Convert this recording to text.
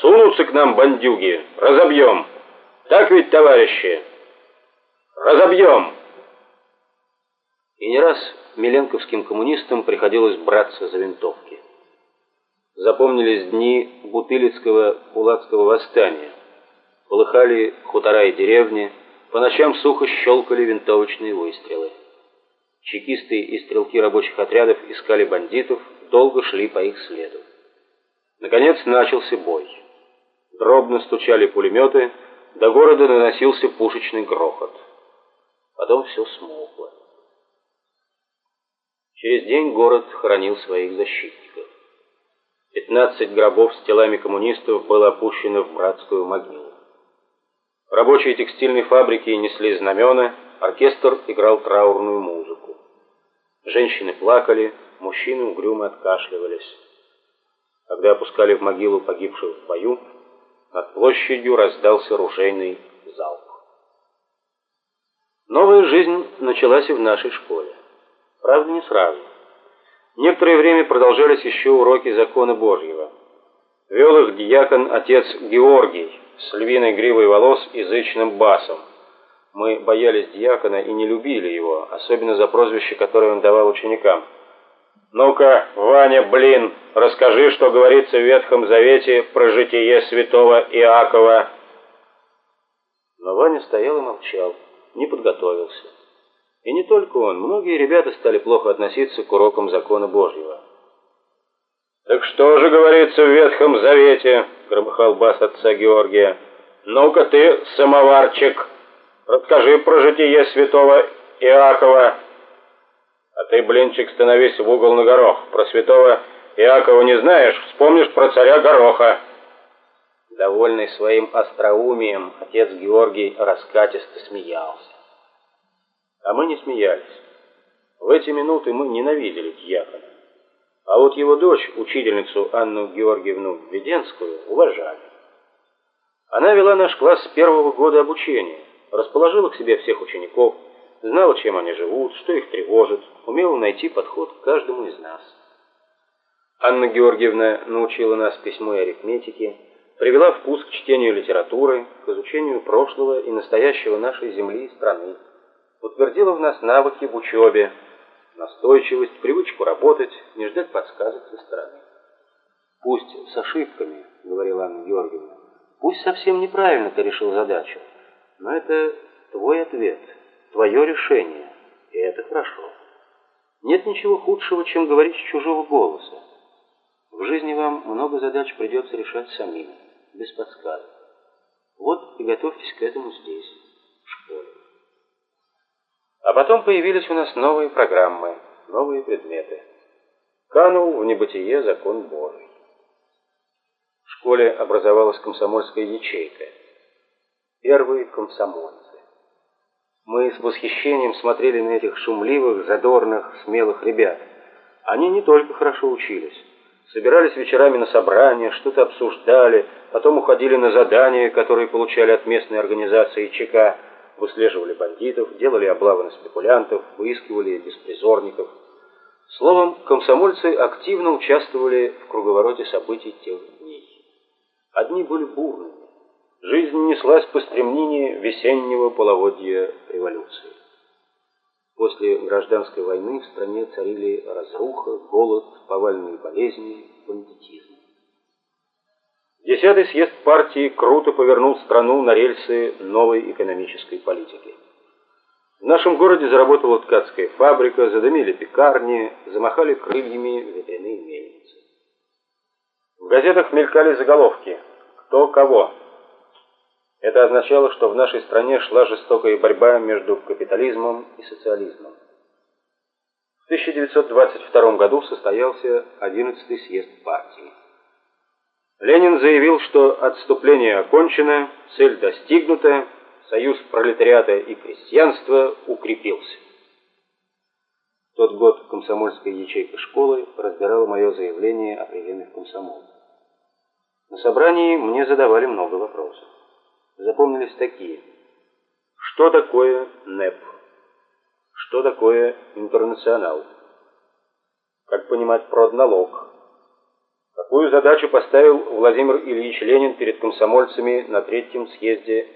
Сунутся к нам бандюги, разобьем. Так ведь, товарищи? Разобьем. И не раз миленковским коммунистам приходилось браться за винтовки. Запомнились дни Бутылицкого кулацкого восстания. Полыхали хутора и деревни, по ночам сухо щелкали винтовочные выстрелы. Чекисты и стрелки рабочих отрядов искали бандитов, долго шли по их следу. Наконец начался бой. Дробно стучали пулеметы, до города наносился пушечный грохот. Потом все смолкло. Через день город хоронил своих защитников. Пятнадцать гробов с телами коммунистов было опущено в братскую могилу. Рабочие текстильной фабрики несли знамена, оркестр играл траурную музыку. Женщины плакали, мужчины угрюмо откашливались. Когда опускали в могилу погибших в бою, над площадью раздался ружейный залп. Новая жизнь началась и в нашей школе. Правда, не сразу. Некоторое время продолжались еще уроки закона Божьего. Вел их диакон отец Георгий с львиной гривой волос и зычным басом. Мы боялись диакона и не любили его, особенно за прозвище, которое он давал ученикам. «Ну-ка, Ваня, блин, расскажи, что говорится в Ветхом Завете про житие святого Иакова». Но Ваня стоял и молчал, не подготовился. И не только он, многие ребята стали плохо относиться к урокам закона Божьего. «Так что же говорится в Ветхом Завете?» — громыхал бас отца Георгия. «Ну-ка ты, самоварчик, расскажи про житие святого Иакова». А ты, блинчик, становись в угол на горох. Про святого Иакова не знаешь, вспомнишь про царя Гороха. Довольный своим остроумием, отец Георгий раскатисто смеялся. А мы не смеялись. В эти минуты мы ненавидели дьякона. А вот его дочь, учительницу Анну Георгиевну Введенскую, уважали. Она вела наш класс с первого года обучения, расположила к себе всех учеников, знала, чем они живут, что их тревожит, умела найти подход к каждому из нас. Анна Георгиевна научила нас письму и арифметике, привела вкус к чтению литературы, к изучению прошлого и настоящего нашей земли и страны, утвердила в нас навыки в учебе, настойчивость, привычку работать, не ждать подсказок со стороны. «Пусть с ошибками», — говорила Анна Георгиевна, — «пусть совсем неправильно ты решил задачу, но это твой ответ» твое решение, и это хорошо. Нет ничего худшего, чем говорить с чужого голоса. В жизни вам много задач придется решать самим, без подсказок. Вот и готовьтесь к этому здесь, в школе. А потом появились у нас новые программы, новые предметы. Канул в небытие закон Божий. В школе образовалась комсомольская ячейка. Первые комсомольцы. Мы с восхищением смотрели на этих шумливых, задорных, смелых ребят. Они не только хорошо учились. Собирались вечерами на собрания, что-то обсуждали, потом уходили на задания, которые получали от местной организации ЧК, выслеживали бандитов, делали облавы на спекулянтов, выискивали беспризорников. Словом, комсомольцы активно участвовали в круговороте событий тех дней. Одни были бурными, жизнь неслась по стремнине весеннего половодья революции. После гражданской войны в стране царили разруха, голод, повальные болезни, бандитизм. Десятый съезд партии круто повернул страну на рельсы новой экономической политики. В нашем городе заработала ткацкая фабрика, задымили пекарни, замахали крыльями ветряные мельницы. В газетах мелькали заголовки «Кто кого?». Это означало, что в нашей стране шла жестокая борьба между капитализмом и социализмом. В 1922 году состоялся 11-й съезд партии. Ленин заявил, что отступление окончено, цель достигнута, союз пролетариата и крестьянства укрепился. В тот год комсомольская ячейка школы разбирала мое заявление о приеме в комсомол. На собрании мне задавали много вопросов запомнились такие. Что такое НЭП? Что такое интернационал? Как понимать продналог? Какую задачу поставил Владимир Ильич Ленин перед комсомольцами на третьем съезде